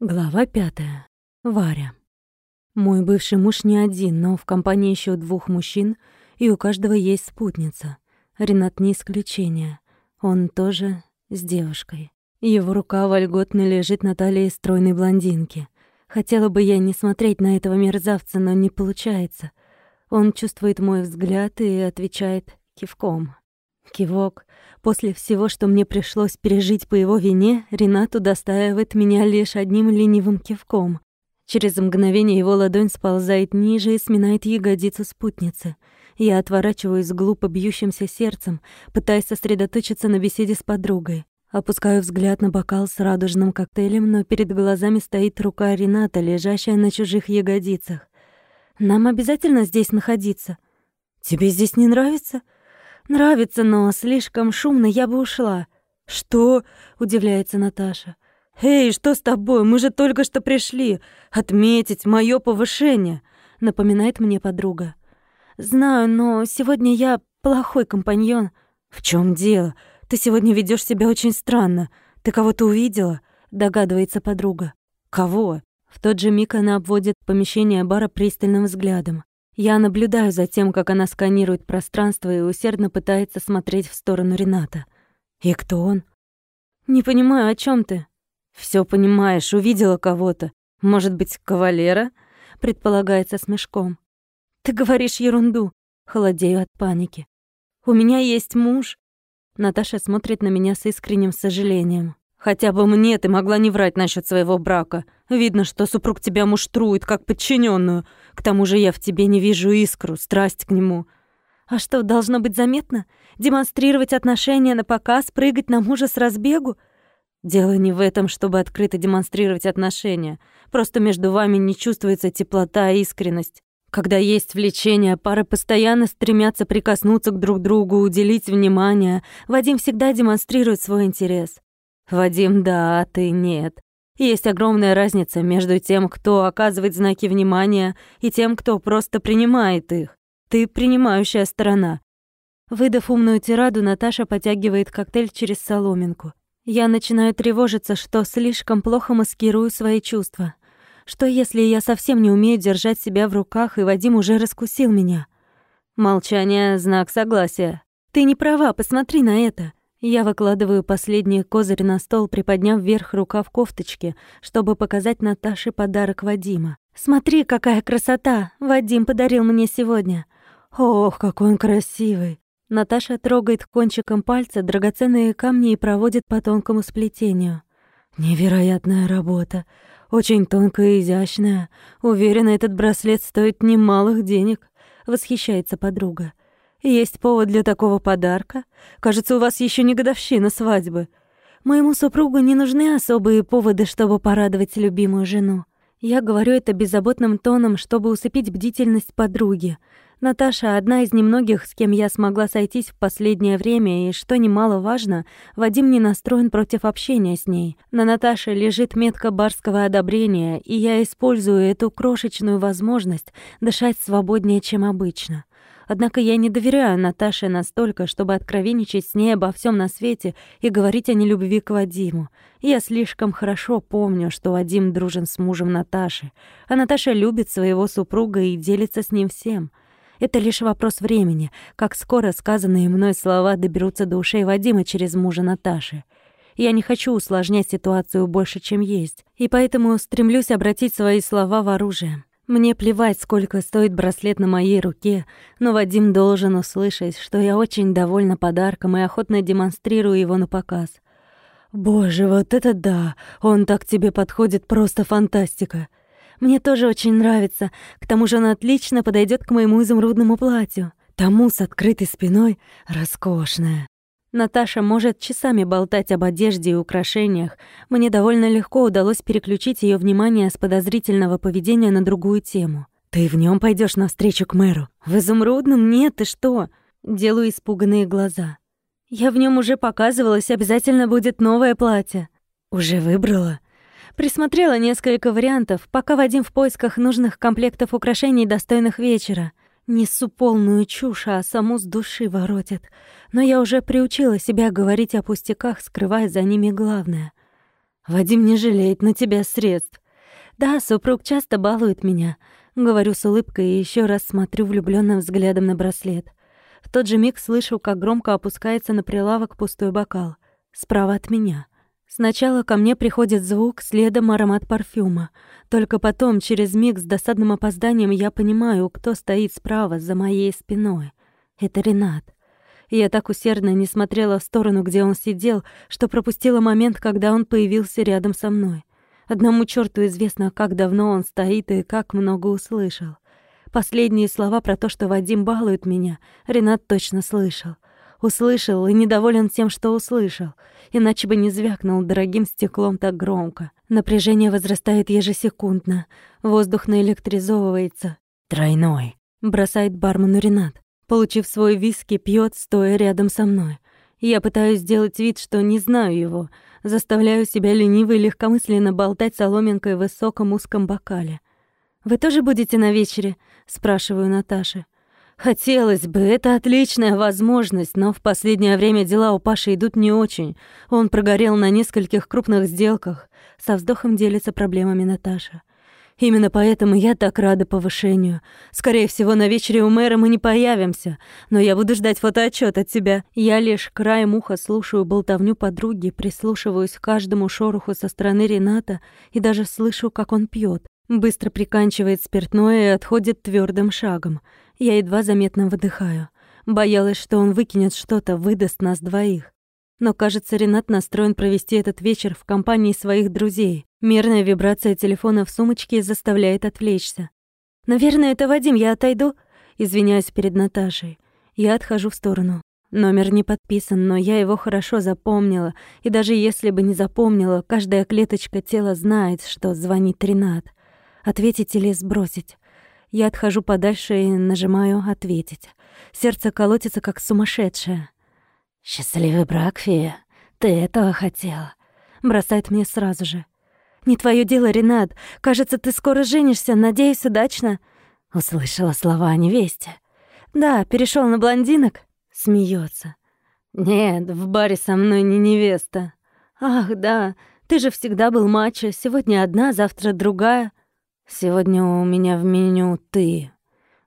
Глава пятая. Варя. Мой бывший муж не один, но в компании еще двух мужчин, и у каждого есть спутница. Ренат не исключение. Он тоже с девушкой. Его рука вольготно лежит на талии стройной блондинки. Хотела бы я не смотреть на этого мерзавца, но не получается. Он чувствует мой взгляд и отвечает кивком. Кивок. После всего, что мне пришлось пережить по его вине, Ренат удостаивает меня лишь одним ленивым кивком. Через мгновение его ладонь сползает ниже и сминает ягодицу спутницы. Я отворачиваюсь с глупо бьющимся сердцем, пытаясь сосредоточиться на беседе с подругой. Опускаю взгляд на бокал с радужным коктейлем, но перед глазами стоит рука Рената, лежащая на чужих ягодицах. «Нам обязательно здесь находиться?» «Тебе здесь не нравится?» Нравится, но слишком шумно, я бы ушла. Что? удивляется Наташа. Эй, что с тобой? Мы же только что пришли отметить моё повышение, напоминает мне подруга. Знаю, но сегодня я плохой компаньон. В чём дело? Ты сегодня ведёшь себя очень странно. Ты кого-то увидела? догадывается подруга. Кого? В тот же миг она обводит помещение бара пристальным взглядом. Я наблюдаю за тем, как она сканирует пространство и усердно пытается смотреть в сторону Рената. И кто он? Не понимаю, о чем ты? Все понимаешь, увидела кого-то. Может быть, кавалера? Предполагается смешком. Ты говоришь ерунду. Холодею от паники. У меня есть муж. Наташа смотрит на меня с искренним сожалением. Хотя бы мне ты могла не врать насчет своего брака. Видно, что супруг тебя муштрует, как подчиненную. К тому же я в тебе не вижу искру, страсть к нему. А что, должно быть заметно? Демонстрировать отношения на показ, прыгать на мужа с разбегу? Дело не в этом, чтобы открыто демонстрировать отношения. Просто между вами не чувствуется теплота и искренность. Когда есть влечение, пары постоянно стремятся прикоснуться к друг другу, уделить внимание. Вадим всегда демонстрирует свой интерес. Вадим, да, а ты нет. Есть огромная разница между тем, кто оказывает знаки внимания, и тем, кто просто принимает их. Ты принимающая сторона. Выдав умную тираду, Наташа потягивает коктейль через соломинку. Я начинаю тревожиться, что слишком плохо маскирую свои чувства. Что если я совсем не умею держать себя в руках, и Вадим уже раскусил меня? Молчание — знак согласия. Ты не права, посмотри на это. Я выкладываю последний козырь на стол, приподняв вверх рукав кофточки, чтобы показать Наташе подарок Вадима. «Смотри, какая красота! Вадим подарил мне сегодня!» «Ох, какой он красивый!» Наташа трогает кончиком пальца драгоценные камни и проводит по тонкому сплетению. «Невероятная работа! Очень тонкая и изящная. Уверена, этот браслет стоит немалых денег», — восхищается подруга. Есть повод для такого подарка? Кажется, у вас еще не годовщина свадьбы. Моему супругу не нужны особые поводы, чтобы порадовать любимую жену. Я говорю это беззаботным тоном, чтобы усыпить бдительность подруги. Наташа — одна из немногих, с кем я смогла сойтись в последнее время, и, что немаловажно, Вадим не настроен против общения с ней. На Наташе лежит метка барского одобрения, и я использую эту крошечную возможность дышать свободнее, чем обычно. Однако я не доверяю Наташе настолько, чтобы откровенничать с ней обо всем на свете и говорить о нелюбви к Вадиму. Я слишком хорошо помню, что Вадим дружен с мужем Наташи, а Наташа любит своего супруга и делится с ним всем. Это лишь вопрос времени, как скоро сказанные мной слова доберутся до ушей Вадима через мужа Наташи. Я не хочу усложнять ситуацию больше, чем есть, и поэтому стремлюсь обратить свои слова в оружие. Мне плевать, сколько стоит браслет на моей руке, но Вадим должен услышать, что я очень довольна подарком и охотно демонстрирую его на показ. Боже, вот это да! Он так тебе подходит, просто фантастика. Мне тоже очень нравится. К тому же он отлично подойдет к моему изумрудному платью. Тому с открытой спиной роскошное. Наташа может часами болтать об одежде и украшениях. Мне довольно легко удалось переключить ее внимание с подозрительного поведения на другую тему. «Ты в нем пойдешь навстречу к мэру?» «В изумрудном? Нет, ты что?» Делаю испуганные глаза. «Я в нем уже показывалась, обязательно будет новое платье». «Уже выбрала?» Присмотрела несколько вариантов, пока Вадим в поисках нужных комплектов украшений, достойных вечера. Несу полную чушь, а саму с души воротит. Но я уже приучила себя говорить о пустяках, скрывая за ними главное. Вадим не жалеет на тебя средств. Да, супруг часто балует меня. Говорю с улыбкой и еще раз смотрю влюбленным взглядом на браслет. В тот же миг слышу, как громко опускается на прилавок пустой бокал. Справа от меня. Сначала ко мне приходит звук, следом аромат парфюма. Только потом, через миг с досадным опозданием, я понимаю, кто стоит справа, за моей спиной. Это Ренат. Я так усердно не смотрела в сторону, где он сидел, что пропустила момент, когда он появился рядом со мной. Одному черту известно, как давно он стоит и как много услышал. Последние слова про то, что Вадим балует меня, Ренат точно слышал. Услышал и недоволен тем, что услышал, иначе бы не звякнул дорогим стеклом так громко. Напряжение возрастает ежесекундно, воздух наэлектризовывается. «Тройной», — бросает бармену Ренат. Получив свой виски, пьет, стоя рядом со мной. Я пытаюсь сделать вид, что не знаю его, заставляю себя лениво и легкомысленно болтать соломинкой в высоком узком бокале. «Вы тоже будете на вечере?» — спрашиваю Наташи. «Хотелось бы, это отличная возможность, но в последнее время дела у Паши идут не очень. Он прогорел на нескольких крупных сделках». Со вздохом делится проблемами Наташа. Именно поэтому я так рада повышению. Скорее всего, на вечере у мэра мы не появимся, но я буду ждать фотоотчет от тебя. Я лишь краем уха слушаю болтовню подруги, прислушиваюсь к каждому шороху со стороны Рената и даже слышу, как он пьет. Быстро приканчивает спиртное и отходит твердым шагом. Я едва заметно выдыхаю. Боялась, что он выкинет что-то, выдаст нас двоих. Но, кажется, Ренат настроен провести этот вечер в компании своих друзей. Мерная вибрация телефона в сумочке заставляет отвлечься. «Наверное, это Вадим, я отойду?» Извиняюсь перед Наташей. Я отхожу в сторону. Номер не подписан, но я его хорошо запомнила, и даже если бы не запомнила, каждая клеточка тела знает, что звонит Ренат. Ответить или сбросить? Я отхожу подальше и нажимаю «ответить». Сердце колотится, как сумасшедшее. «Счастливый брак, фея. Ты этого хотела?» Бросает мне сразу же. «Не твое дело, Ренат. Кажется, ты скоро женишься. Надеюсь, удачно». Услышала слова о невесте. «Да, перешел на блондинок». Смеется. «Нет, в баре со мной не невеста». «Ах, да, ты же всегда был мачо. Сегодня одна, завтра другая». «Сегодня у меня в меню ты».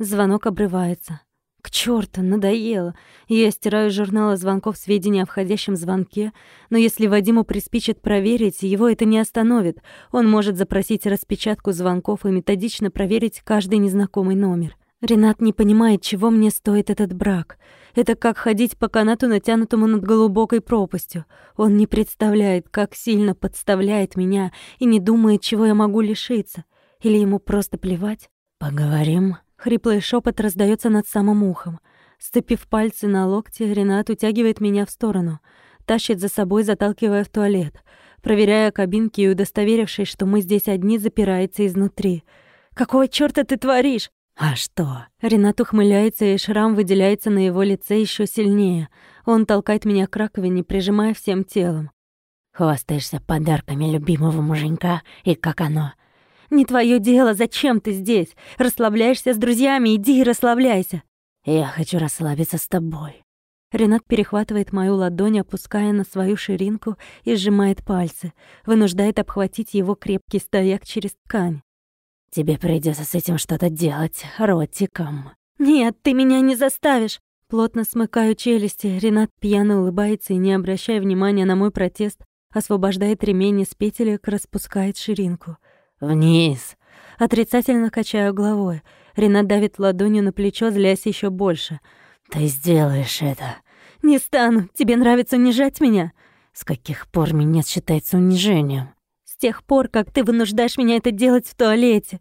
Звонок обрывается. К черту, надоело. Я стираю из журнала звонков сведения о входящем звонке, но если Вадиму приспичит проверить, его это не остановит. Он может запросить распечатку звонков и методично проверить каждый незнакомый номер. Ренат не понимает, чего мне стоит этот брак. Это как ходить по канату, натянутому над глубокой пропастью. Он не представляет, как сильно подставляет меня и не думает, чего я могу лишиться. Или ему просто плевать? «Поговорим?» Хриплый шепот раздается над самым ухом. Сцепив пальцы на локте, Ренат утягивает меня в сторону, тащит за собой, заталкивая в туалет. Проверяя кабинки и удостоверившись, что мы здесь одни, запирается изнутри. «Какого чёрта ты творишь?» «А что?» Ренат ухмыляется, и шрам выделяется на его лице еще сильнее. Он толкает меня к раковине, прижимая всем телом. «Хвастаешься подарками любимого муженька, и как оно? «Не твое дело, зачем ты здесь? Расслабляешься с друзьями, иди и расслабляйся». «Я хочу расслабиться с тобой». Ренат перехватывает мою ладонь, опуская на свою ширинку и сжимает пальцы, вынуждает обхватить его крепкий стояк через ткань. «Тебе придется с этим что-то делать, ротиком». «Нет, ты меня не заставишь!» Плотно смыкаю челюсти, Ренат пьяно улыбается и, не обращая внимания на мой протест, освобождает ремень из петелек, распускает ширинку. «Вниз!» Отрицательно качаю головой. Ренат давит ладонью на плечо, злясь еще больше. «Ты сделаешь это!» «Не стану! Тебе нравится унижать меня?» «С каких пор минет считается унижением?» «С тех пор, как ты вынуждаешь меня это делать в туалете!»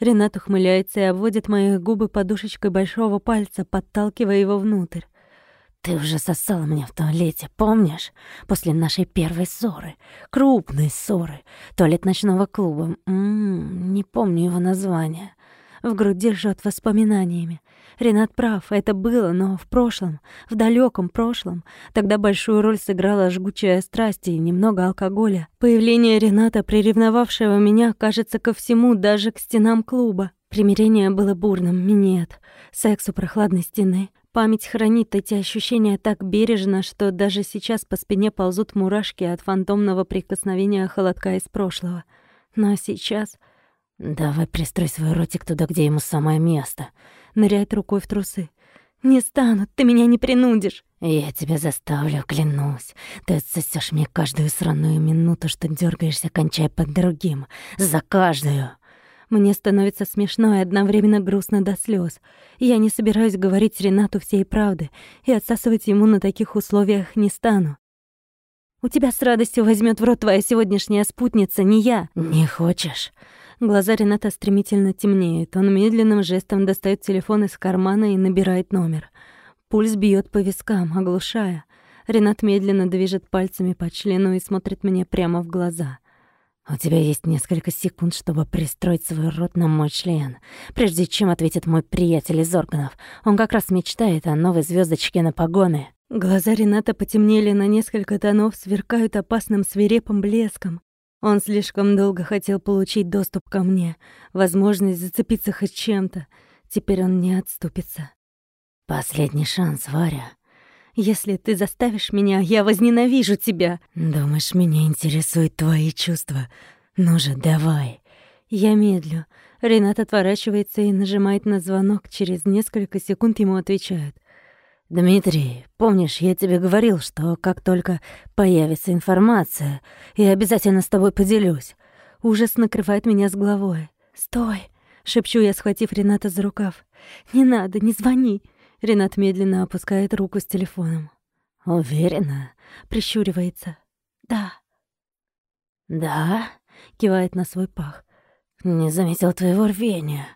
Ренат ухмыляется и обводит мои губы подушечкой большого пальца, подталкивая его внутрь. Ты уже сосала меня в туалете, помнишь? После нашей первой ссоры. Крупной ссоры. Туалет ночного клуба. М -м, не помню его название. В груди жжет воспоминаниями. Ренат прав, это было, но в прошлом, в далеком прошлом. Тогда большую роль сыграла жгучая страсть и немного алкоголя. Появление Рената, приревновавшего меня, кажется, ко всему, даже к стенам клуба. Примирение было бурным, минет. Секс у прохладной стены. Память хранит эти ощущения так бережно, что даже сейчас по спине ползут мурашки от фантомного прикосновения холодка из прошлого. Но сейчас... «Давай пристрой свой ротик туда, где ему самое место», — ныряет рукой в трусы. «Не стану, ты меня не принудишь». «Я тебя заставлю, клянусь. Ты отсосешь мне каждую сраную минуту, что дергаешься, кончая под другим. За каждую». Мне становится смешно и одновременно грустно до слез. Я не собираюсь говорить Ренату всей правды, и отсасывать ему на таких условиях не стану. У тебя с радостью возьмет в рот твоя сегодняшняя спутница, не я. Не хочешь? Глаза Рената стремительно темнеют. Он медленным жестом достает телефон из кармана и набирает номер. Пульс бьет по вискам, оглушая. Ренат медленно движет пальцами по члену и смотрит мне прямо в глаза. «У тебя есть несколько секунд, чтобы пристроить свой рот на мой член, прежде чем ответит мой приятель из органов. Он как раз мечтает о новой звездочке на погоны». Глаза Рената потемнели на несколько тонов, сверкают опасным свирепым блеском. Он слишком долго хотел получить доступ ко мне, возможность зацепиться хоть чем-то. Теперь он не отступится. «Последний шанс, Варя», если ты заставишь меня, я возненавижу тебя. Думаешь, меня интересуют твои чувства? Ну же, давай. Я медлю. Ренат отворачивается и нажимает на звонок. Через несколько секунд ему отвечают. «Дмитрий, помнишь, я тебе говорил, что как только появится информация, я обязательно с тобой поделюсь». Ужас накрывает меня с головой. «Стой!» — шепчу я, схватив Рената за рукав. «Не надо, не звони!» Ренат медленно опускает руку с телефоном. «Уверена?» — прищуривается. «Да». «Да?» — кивает на свой пах. «Не заметил твоего рвения.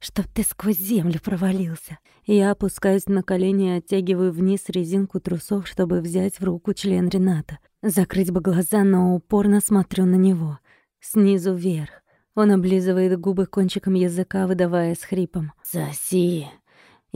Чтоб ты сквозь землю провалился». Я опускаюсь на колени и оттягиваю вниз резинку трусов, чтобы взять в руку член Рената. Закрыть бы глаза, но упорно смотрю на него. Снизу вверх. Он облизывает губы кончиком языка, выдавая с хрипом. «Соси!»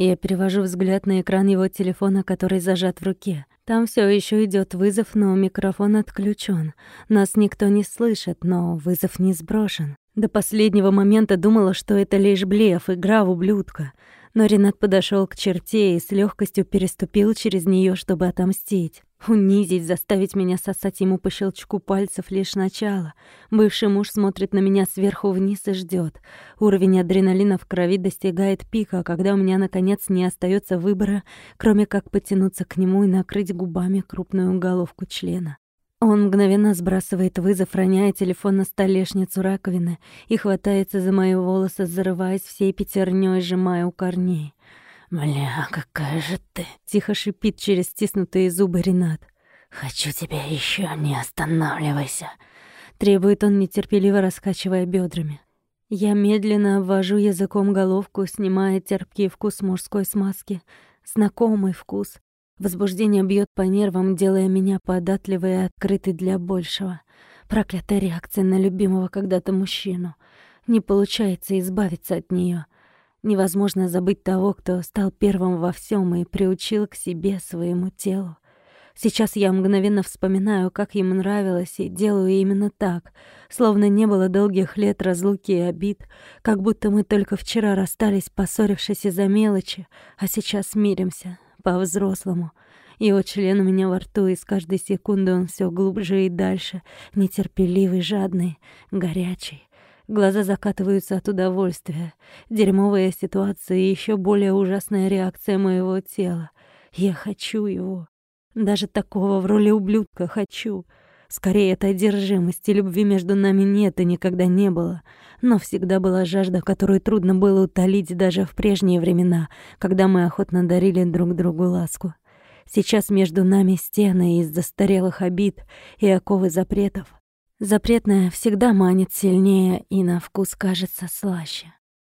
Я перевожу взгляд на экран его телефона, который зажат в руке. Там все еще идет вызов, но микрофон отключен. Нас никто не слышит, но вызов не сброшен. До последнего момента думала, что это лишь блеф, игра в ублюдка. Но Ренат подошел к черте и с легкостью переступил через нее, чтобы отомстить. Унизить, заставить меня сосать ему по щелчку пальцев лишь начало. Бывший муж смотрит на меня сверху вниз и ждет. Уровень адреналина в крови достигает пика, когда у меня, наконец, не остается выбора, кроме как потянуться к нему и накрыть губами крупную головку члена. Он мгновенно сбрасывает вызов, роняя телефон на столешницу раковины и хватается за мои волосы, зарываясь всей пятерней, сжимая у корней. «Бля, какая же ты!» — тихо шипит через стиснутые зубы Ренат. «Хочу тебя еще, не останавливайся!» Требует он, нетерпеливо раскачивая бедрами. Я медленно обвожу языком головку, снимая терпкий вкус мужской смазки. Знакомый вкус. Возбуждение бьет по нервам, делая меня податливой и открытой для большего. Проклятая реакция на любимого когда-то мужчину. Не получается избавиться от нее. Невозможно забыть того, кто стал первым во всем и приучил к себе, своему телу. Сейчас я мгновенно вспоминаю, как ему нравилось, и делаю именно так, словно не было долгих лет разлуки и обид, как будто мы только вчера расстались, поссорившись из-за мелочи, а сейчас миримся, по-взрослому. Его член у меня во рту, и с каждой секунды он все глубже и дальше, нетерпеливый, жадный, горячий. Глаза закатываются от удовольствия. Дерьмовая ситуация и еще более ужасная реакция моего тела. Я хочу его. Даже такого в роли ублюдка хочу. Скорее, это одержимость, и любви между нами нет и никогда не было. Но всегда была жажда, которую трудно было утолить даже в прежние времена, когда мы охотно дарили друг другу ласку. Сейчас между нами стены из застарелых обид и оковы запретов. Запретное всегда манит сильнее и на вкус кажется слаще.